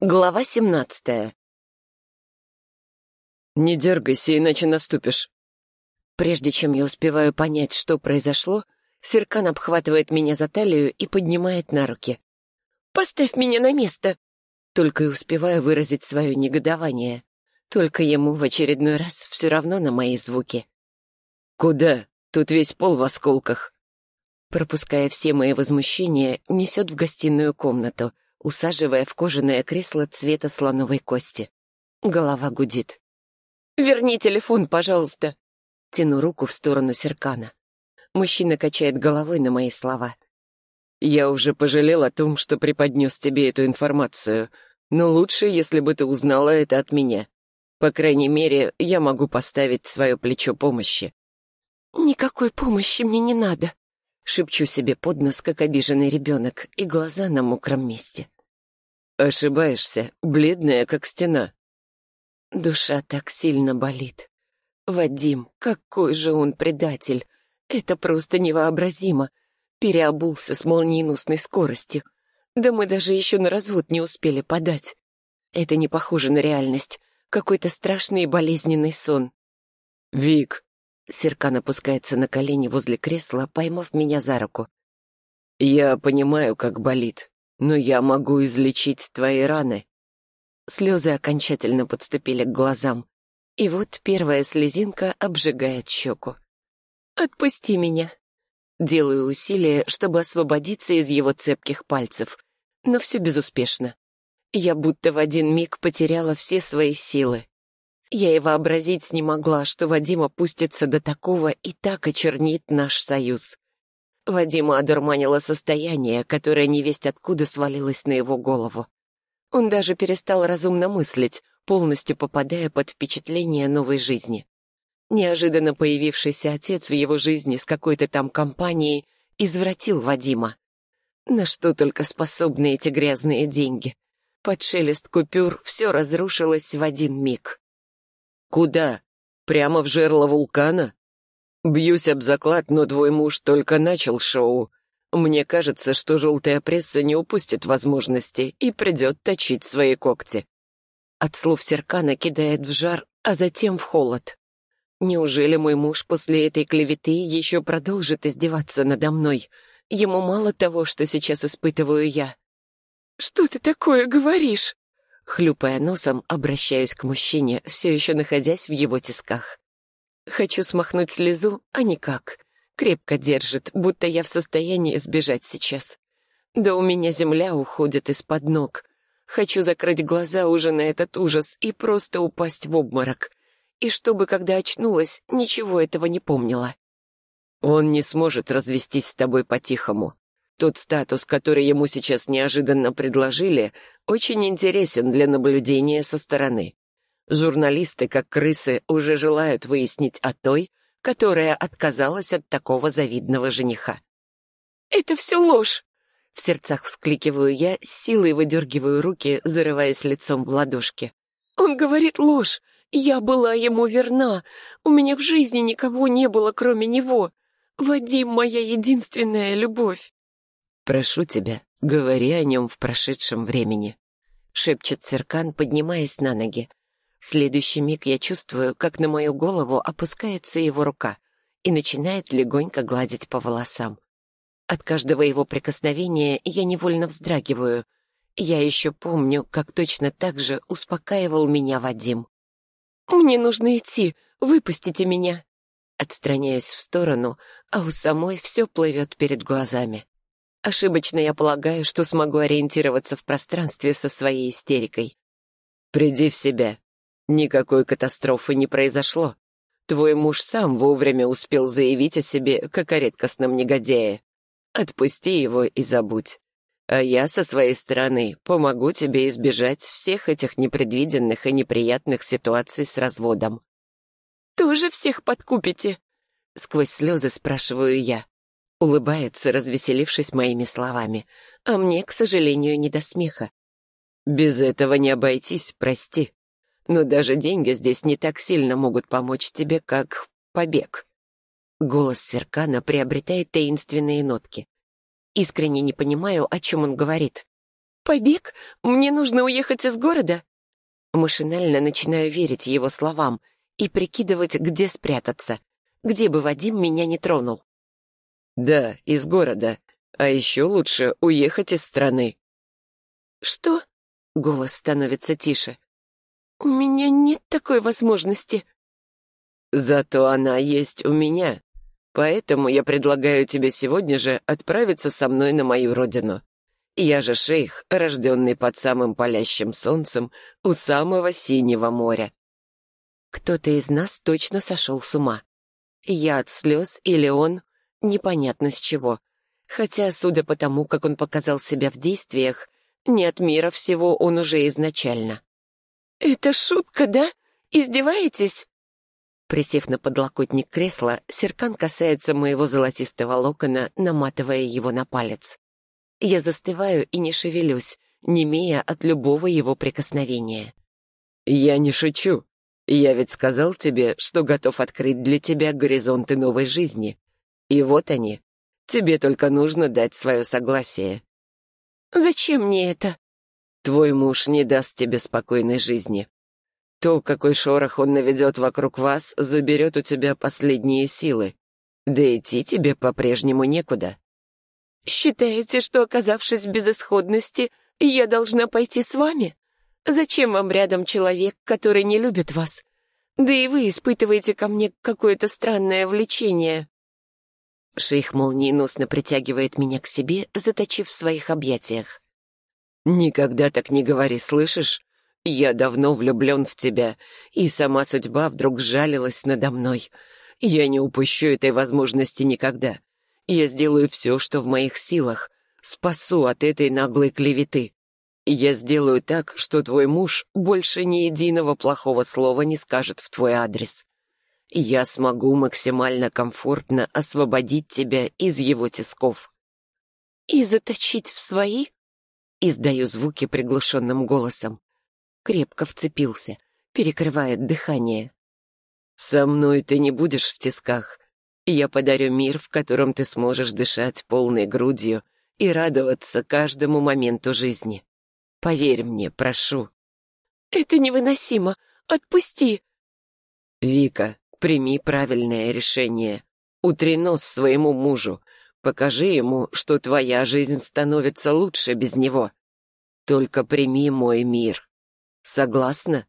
Глава семнадцатая. «Не дергайся, иначе наступишь». Прежде чем я успеваю понять, что произошло, Серкан обхватывает меня за талию и поднимает на руки. «Поставь меня на место!» Только и успеваю выразить свое негодование. Только ему в очередной раз все равно на мои звуки. «Куда? Тут весь пол в осколках». Пропуская все мои возмущения, несет в гостиную комнату — усаживая в кожаное кресло цвета слоновой кости. Голова гудит. «Верни телефон, пожалуйста!» Тяну руку в сторону Серкана. Мужчина качает головой на мои слова. «Я уже пожалел о том, что преподнес тебе эту информацию, но лучше, если бы ты узнала это от меня. По крайней мере, я могу поставить свое плечо помощи». «Никакой помощи мне не надо», Шепчу себе под нос, как обиженный ребенок, и глаза на мокром месте. Ошибаешься, бледная, как стена. Душа так сильно болит. Вадим, какой же он предатель! Это просто невообразимо. Переобулся с молниеносной скоростью. Да мы даже еще на развод не успели подать. Это не похоже на реальность. Какой-то страшный и болезненный сон. «Вик, Серкан опускается на колени возле кресла, поймав меня за руку. «Я понимаю, как болит, но я могу излечить твои раны». Слезы окончательно подступили к глазам. И вот первая слезинка обжигает щеку. «Отпусти меня!» Делаю усилие, чтобы освободиться из его цепких пальцев, но все безуспешно. Я будто в один миг потеряла все свои силы. Я и вообразить не могла, что Вадим опустится до такого и так очернит наш союз. Вадима одурманило состояние, которое невесть откуда свалилось на его голову. Он даже перестал разумно мыслить, полностью попадая под впечатление новой жизни. Неожиданно появившийся отец в его жизни с какой-то там компанией извратил Вадима. На что только способны эти грязные деньги. Под шелест купюр все разрушилось в один миг. Куда? Прямо в жерло вулкана? Бьюсь об заклад, но твой муж только начал шоу. Мне кажется, что желтая пресса не упустит возможности и придет точить свои когти. От слов Серкана кидает в жар, а затем в холод. Неужели мой муж после этой клеветы еще продолжит издеваться надо мной? Ему мало того, что сейчас испытываю я. «Что ты такое говоришь?» Хлюпая носом, обращаюсь к мужчине, все еще находясь в его тисках. Хочу смахнуть слезу, а никак. Крепко держит, будто я в состоянии сбежать сейчас. Да у меня земля уходит из-под ног. Хочу закрыть глаза уже на этот ужас и просто упасть в обморок. И чтобы, когда очнулась, ничего этого не помнила. Он не сможет развестись с тобой по-тихому. Тот статус, который ему сейчас неожиданно предложили, очень интересен для наблюдения со стороны. Журналисты, как крысы, уже желают выяснить о той, которая отказалась от такого завидного жениха. «Это все ложь!» В сердцах вскликиваю я, с силой выдергиваю руки, зарываясь лицом в ладошки. «Он говорит ложь! Я была ему верна! У меня в жизни никого не было, кроме него! Вадим — моя единственная любовь!» «Прошу тебя, говори о нем в прошедшем времени», — шепчет Серкан, поднимаясь на ноги. В следующий миг я чувствую, как на мою голову опускается его рука и начинает легонько гладить по волосам. От каждого его прикосновения я невольно вздрагиваю. Я еще помню, как точно так же успокаивал меня Вадим. «Мне нужно идти, выпустите меня!» Отстраняюсь в сторону, а у самой все плывет перед глазами. Ошибочно я полагаю, что смогу ориентироваться в пространстве со своей истерикой. «Приди в себя. Никакой катастрофы не произошло. Твой муж сам вовремя успел заявить о себе, как о редкостном негодяе. Отпусти его и забудь. А я, со своей стороны, помогу тебе избежать всех этих непредвиденных и неприятных ситуаций с разводом». «Тоже всех подкупите?» — сквозь слезы спрашиваю я. Улыбается, развеселившись моими словами. А мне, к сожалению, не до смеха. «Без этого не обойтись, прости. Но даже деньги здесь не так сильно могут помочь тебе, как побег». Голос Серкана приобретает таинственные нотки. Искренне не понимаю, о чем он говорит. «Побег? Мне нужно уехать из города?» Машинально начинаю верить его словам и прикидывать, где спрятаться, где бы Вадим меня не тронул. «Да, из города. А еще лучше уехать из страны». «Что?» — голос становится тише. «У меня нет такой возможности». «Зато она есть у меня. Поэтому я предлагаю тебе сегодня же отправиться со мной на мою родину. Я же шейх, рожденный под самым палящим солнцем у самого синего моря. Кто-то из нас точно сошел с ума. Я от слез или он, непонятно с чего. Хотя, судя по тому, как он показал себя в действиях, не от мира всего он уже изначально. «Это шутка, да? Издеваетесь?» Присев на подлокотник кресла, Серкан касается моего золотистого локона, наматывая его на палец. Я застываю и не шевелюсь, немея от любого его прикосновения. «Я не шучу. Я ведь сказал тебе, что готов открыть для тебя горизонты новой жизни. И вот они. Тебе только нужно дать свое согласие». «Зачем мне это?» «Твой муж не даст тебе спокойной жизни. То, какой шорох он наведет вокруг вас, заберет у тебя последние силы. Да идти тебе по-прежнему некуда. «Считаете, что, оказавшись в безысходности, я должна пойти с вами? Зачем вам рядом человек, который не любит вас? Да и вы испытываете ко мне какое-то странное влечение». Шейх молниеносно притягивает меня к себе, заточив в своих объятиях. «Никогда так не говори, слышишь? Я давно влюблен в тебя, и сама судьба вдруг сжалилась надо мной. Я не упущу этой возможности никогда. Я сделаю все, что в моих силах. Спасу от этой наглой клеветы. Я сделаю так, что твой муж больше ни единого плохого слова не скажет в твой адрес. Я смогу максимально комфортно освободить тебя из его тисков. «И заточить в свои?» Издаю звуки приглушенным голосом. Крепко вцепился, перекрывает дыхание. «Со мной ты не будешь в тисках. Я подарю мир, в котором ты сможешь дышать полной грудью и радоваться каждому моменту жизни. Поверь мне, прошу. Это невыносимо. Отпусти. Вика, прими правильное решение. Утри нос своему мужу. Покажи ему, что твоя жизнь становится лучше без него. Только прими мой мир. Согласна?